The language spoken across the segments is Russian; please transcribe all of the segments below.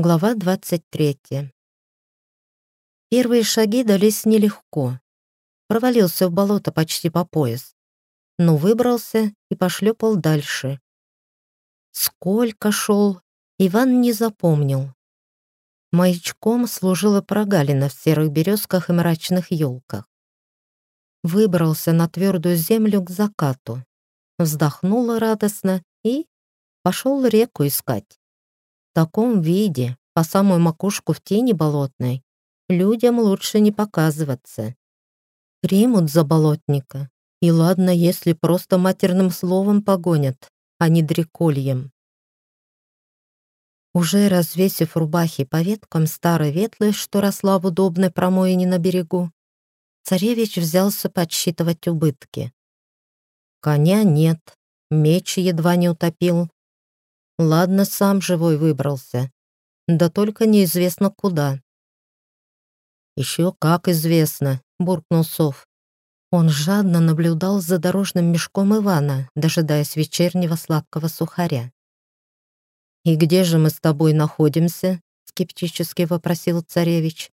Глава 23. Первые шаги дались нелегко. Провалился в болото почти по пояс. Но выбрался и пошлепал дальше. Сколько шел, Иван не запомнил. Маячком служила прогалина в серых березках и мрачных елках. Выбрался на твердую землю к закату. Вздохнула радостно и пошел реку искать таком виде, по самую макушку в тени болотной, людям лучше не показываться. Примут за болотника. И ладно, если просто матерным словом погонят, а не дрекольем. Уже развесив рубахи по веткам старой ветлы, что росла в удобной промоине на берегу, царевич взялся подсчитывать убытки. Коня нет, меч едва не утопил, Ладно, сам живой выбрался. Да только неизвестно куда. «Еще как известно», — буркнул Сов. Он жадно наблюдал за дорожным мешком Ивана, дожидаясь вечернего сладкого сухаря. «И где же мы с тобой находимся?» — скептически вопросил царевич.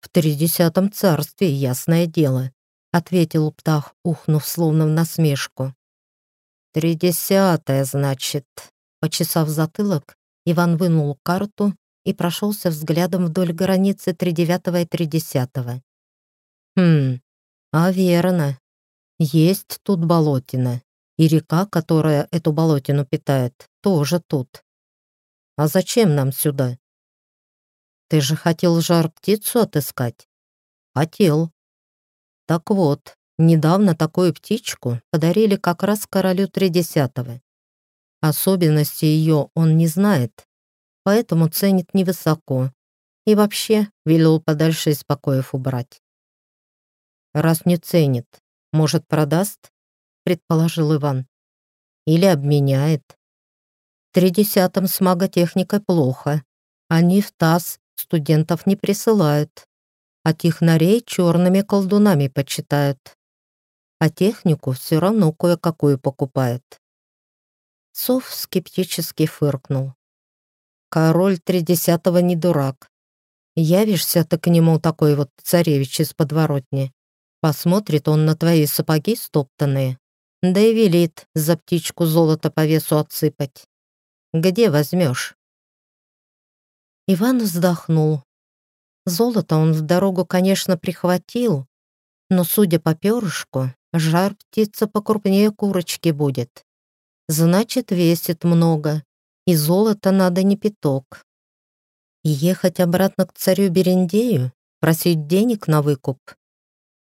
«В тридесятом царстве, ясное дело», — ответил Птах, ухнув словно в насмешку. «Тридесятая, значит». Почесав затылок, Иван вынул карту и прошелся взглядом вдоль границы тридевятого и тридесятого. «Хм, а верно. Есть тут болотина, и река, которая эту болотину питает, тоже тут. А зачем нам сюда? Ты же хотел жар-птицу отыскать? Хотел. Так вот, Недавно такую птичку подарили как раз королю Тридесятого. Особенности ее он не знает, поэтому ценит невысоко и вообще велел подальше из покоев убрать. «Раз не ценит, может, продаст?» — предположил Иван. «Или обменяет. В тридесятом с маготехникой плохо. Они в ТАСС студентов не присылают, а технарей черными колдунами почитают а технику все равно кое-какую покупает. Сов скептически фыркнул. Король тридесятого не дурак. Явишься ты к нему такой вот царевич из подворотни. Посмотрит он на твои сапоги стоптанные, да и велит за птичку золото по весу отсыпать. Где возьмешь? Иван вздохнул. Золото он в дорогу, конечно, прихватил, но, судя по перышку, Жар птица покрупнее курочки будет. Значит, весит много, и золота надо не пяток. Ехать обратно к царю Берендею, просить денег на выкуп.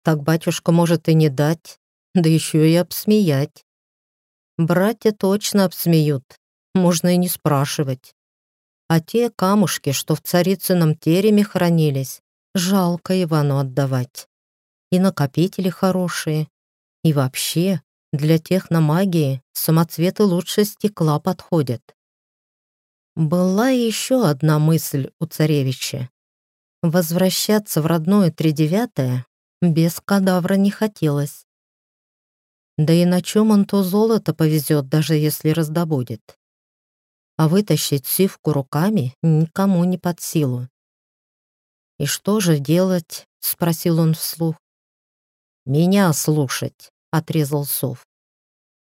Так батюшка может и не дать, да еще и обсмеять. Братья точно обсмеют, можно и не спрашивать. А те камушки, что в царицыном тереме хранились, жалко Ивану отдавать. И накопители хорошие, и вообще, для техномагии самоцветы лучше стекла подходят. Была еще одна мысль у царевича. Возвращаться в родное тридевятое без кадавра не хотелось. Да и на чем он то золото повезет, даже если раздобудет. А вытащить сивку руками никому не под силу. «И что же делать?» — спросил он вслух. «Меня слушать», отрезал сов.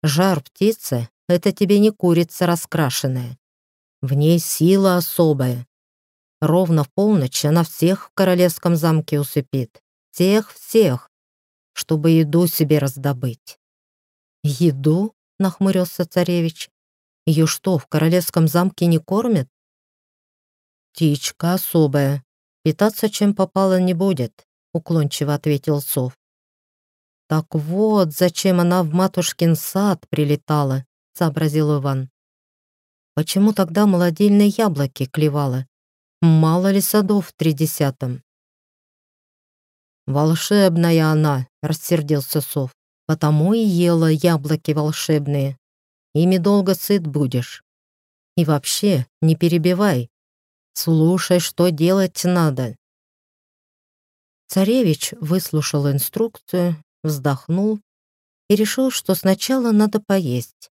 Жар птицы — это тебе не курица раскрашенная. В ней сила особая. Ровно в полночь она всех в королевском замке усыпит. Всех-всех, чтобы еду себе раздобыть. «Еду?» — нахмурился царевич. «Ее что, в королевском замке не кормят?» «Птичка особая. Питаться чем попало не будет», — уклончиво ответил сов. «Так вот, зачем она в матушкин сад прилетала», — сообразил Иван. «Почему тогда молодильные яблоки клевала? Мало ли садов в тридесятом?» «Волшебная она», — рассердился сов. «Потому и ела яблоки волшебные. Ими долго сыт будешь. И вообще, не перебивай. Слушай, что делать надо». Царевич выслушал инструкцию вздохнул и решил, что сначала надо поесть,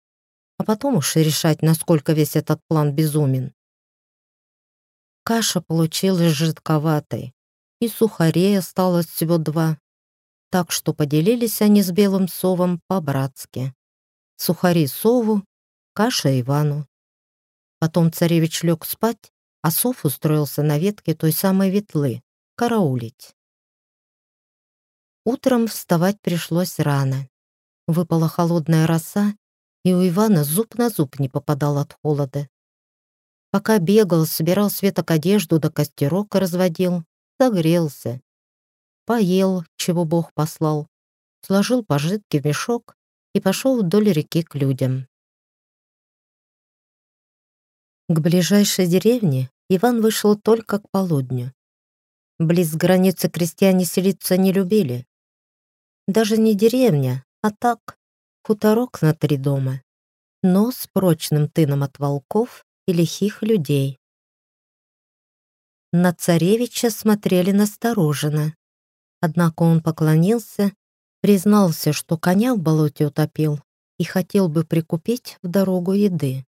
а потом уж решать, насколько весь этот план безумен. каша получилась жидковатой, и сухарей осталось всего два, так что поделились они с белым совом по-братски. Сухари сову, каша Ивану. Потом царевич лег спать, а сов устроился на ветке той самой ветлы, караулить. Утром вставать пришлось рано. Выпала холодная роса, и у Ивана зуб на зуб не попадал от холода. Пока бегал, собирал светок одежду до костерок разводил, согрелся. Поел, чего Бог послал, сложил пожитки в мешок и пошел вдоль реки к людям. К ближайшей деревне Иван вышел только к полудню. Близ границы крестьяне селиться не любили. Даже не деревня, а так, хуторок на три дома, но с прочным тыном от волков и лихих людей. На царевича смотрели настороженно. Однако он поклонился, признался, что коня в болоте утопил и хотел бы прикупить в дорогу еды.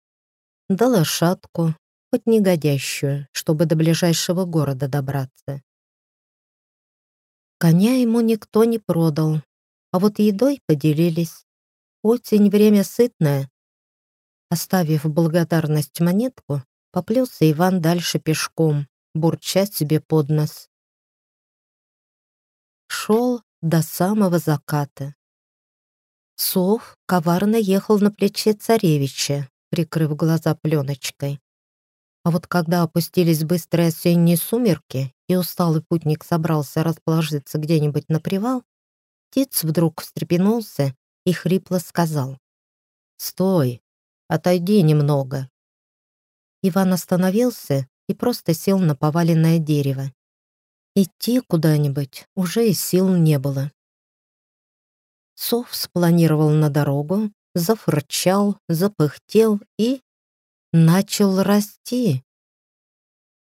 Да лошадку, хоть негодящую, чтобы до ближайшего города добраться. Коня ему никто не продал, а вот едой поделились. Осень — время сытное. Оставив благодарность монетку, поплелся Иван дальше пешком, бурча себе под нос. Шел до самого заката. Сов коварно ехал на плече царевича, прикрыв глаза пленочкой. А вот когда опустились быстрые осенние сумерки, и усталый путник собрался расположиться где-нибудь на привал, птиц вдруг встрепенулся и хрипло сказал. «Стой! Отойди немного!» Иван остановился и просто сел на поваленное дерево. Идти куда-нибудь уже и сил не было. Сов спланировал на дорогу, зафырчал, запыхтел и начал расти.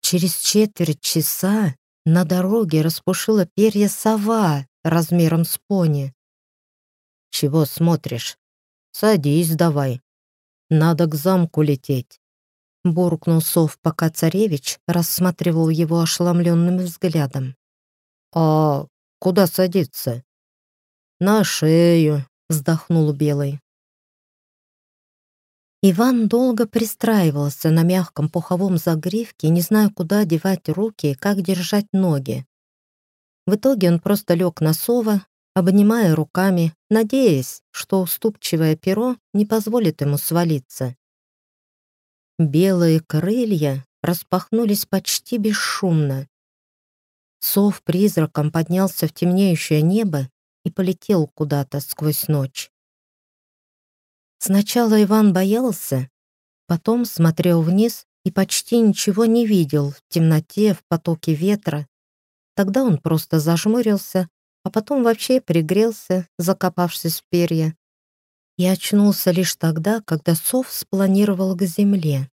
Через четверть часа на дороге распушила перья сова размером с пони. «Чего смотришь? Садись давай. Надо к замку лететь». Буркнул сов, пока царевич рассматривал его ошеломленным взглядом. «А куда садиться?» «На шею», — вздохнул Белый. Иван долго пристраивался на мягком пуховом загривке, не зная, куда девать руки и как держать ноги. В итоге он просто лег на сова, обнимая руками, надеясь, что уступчивое перо не позволит ему свалиться. Белые крылья распахнулись почти бесшумно. Сов призраком поднялся в темнеющее небо и полетел куда-то сквозь ночь. Сначала Иван боялся, потом смотрел вниз и почти ничего не видел в темноте, в потоке ветра. Тогда он просто зажмурился, а потом вообще пригрелся, закопавшись в перья, и очнулся лишь тогда, когда сов спланировал к земле.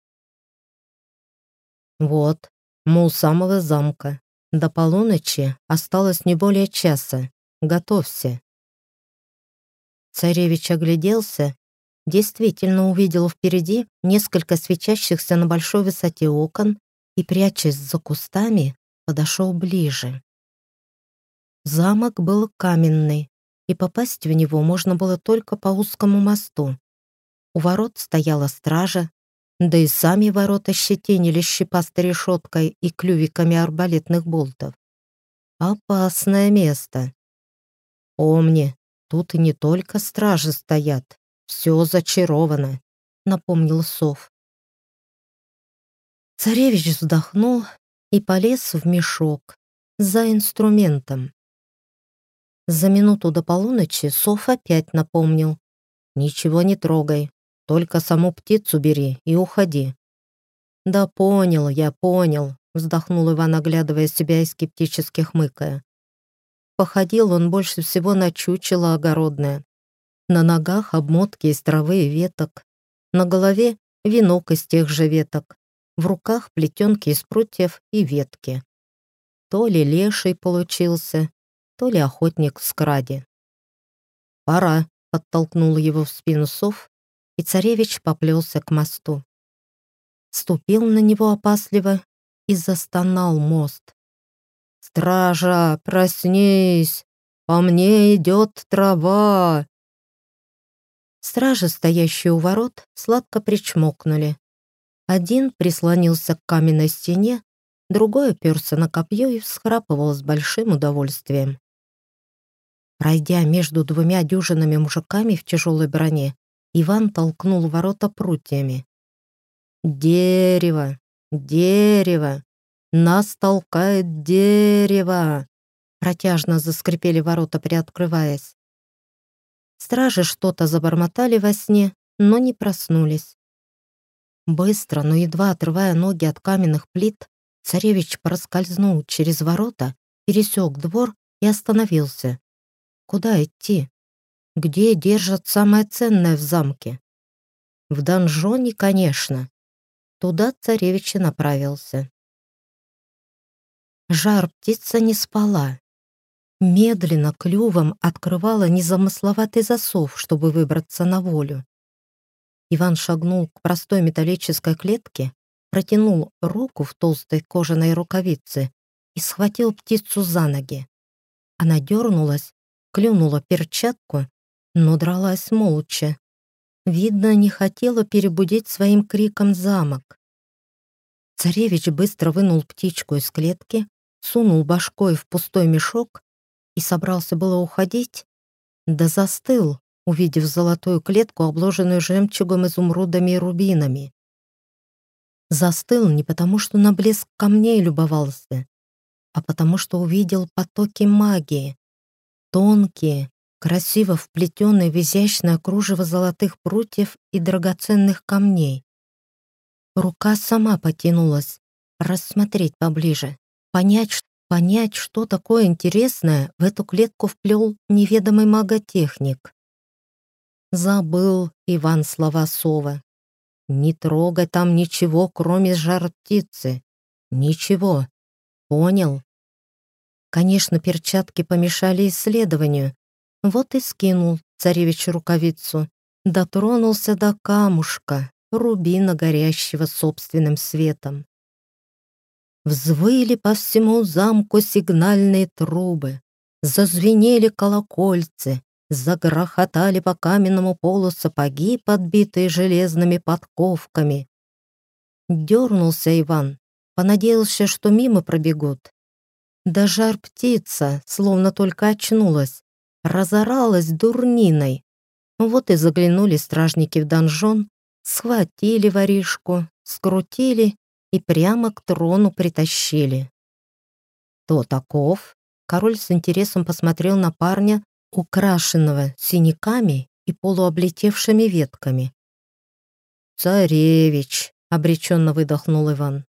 Вот, у самого замка. До полуночи осталось не более часа. Готовься. Царевич огляделся, действительно увидел впереди несколько свечащихся на большой высоте окон и, прячась за кустами, подошел ближе. Замок был каменный, и попасть в него можно было только по узкому мосту. У ворот стояла стража, да и сами ворота щетинили щепастой решеткой и клювиками арбалетных болтов. Опасное место. Помни, тут и не только стражи стоят, все зачаровано, напомнил Сов. Царевич вздохнул и полез в мешок за инструментом. За минуту до полуночи Сов опять напомнил. «Ничего не трогай, только саму птицу бери и уходи». «Да понял, я понял», — вздохнул Иван, оглядывая себя и скептически хмыкая. Походил он больше всего на чучело огородное. На ногах обмотки из травы и веток, на голове венок из тех же веток, в руках плетенки из прутьев и ветки. То ли леший получился, то ли охотник в скраде. «Пора», — подтолкнул его в спину сов, и царевич поплелся к мосту. Ступил на него опасливо и застонал мост. «Стража, проснись! По мне идет трава!» Стражи, стоящие у ворот, сладко причмокнули. Один прислонился к каменной стене, другой оперся на копье и всхрапывал с большим удовольствием. Пройдя между двумя дюжинами мужиками в тяжелой броне, Иван толкнул ворота прутьями. «Дерево! Дерево! Нас толкает дерево!» Протяжно заскрипели ворота, приоткрываясь. Стражи что-то забормотали во сне, но не проснулись. Быстро, но едва отрывая ноги от каменных плит, царевич проскользнул через ворота, пересек двор и остановился. Куда идти? Где держат самое ценное в замке? В донжоне, конечно. Туда царевич и направился. Жар-птица не спала. Медленно клювом открывала незамысловатый засов, чтобы выбраться на волю. Иван шагнул к простой металлической клетке, протянул руку в толстой кожаной рукавице и схватил птицу за ноги. Она дернулась клюнула перчатку, но дралась молча. Видно, не хотела перебудить своим криком замок. Царевич быстро вынул птичку из клетки, сунул башкой в пустой мешок и собрался было уходить, да застыл, увидев золотую клетку, обложенную жемчугом, изумрудами и рубинами. Застыл не потому, что на блеск камней любовался, а потому что увидел потоки магии, Тонкие, красиво вплетенные в изящное кружево золотых прутьев и драгоценных камней. Рука сама потянулась, рассмотреть поближе, понять, понять, что такое интересное в эту клетку вплел неведомый маготехник. Забыл Иван слова сова. Не трогай там ничего, кроме жар птицы. Ничего. Понял? Конечно, перчатки помешали исследованию. Вот и скинул царевич рукавицу, дотронулся до камушка, рубина горящего собственным светом. Взвыли по всему замку сигнальные трубы, зазвенели колокольцы, загрохотали по каменному полу сапоги, подбитые железными подковками. Дернулся Иван, понадеялся, что мимо пробегут, да жар-птица, словно только очнулась, разоралась дурниной. Вот и заглянули стражники в донжон, схватили воришку, скрутили и прямо к трону притащили. «То таков?» Король с интересом посмотрел на парня, украшенного синяками и полуоблетевшими ветками. «Царевич!» — обреченно выдохнул Иван.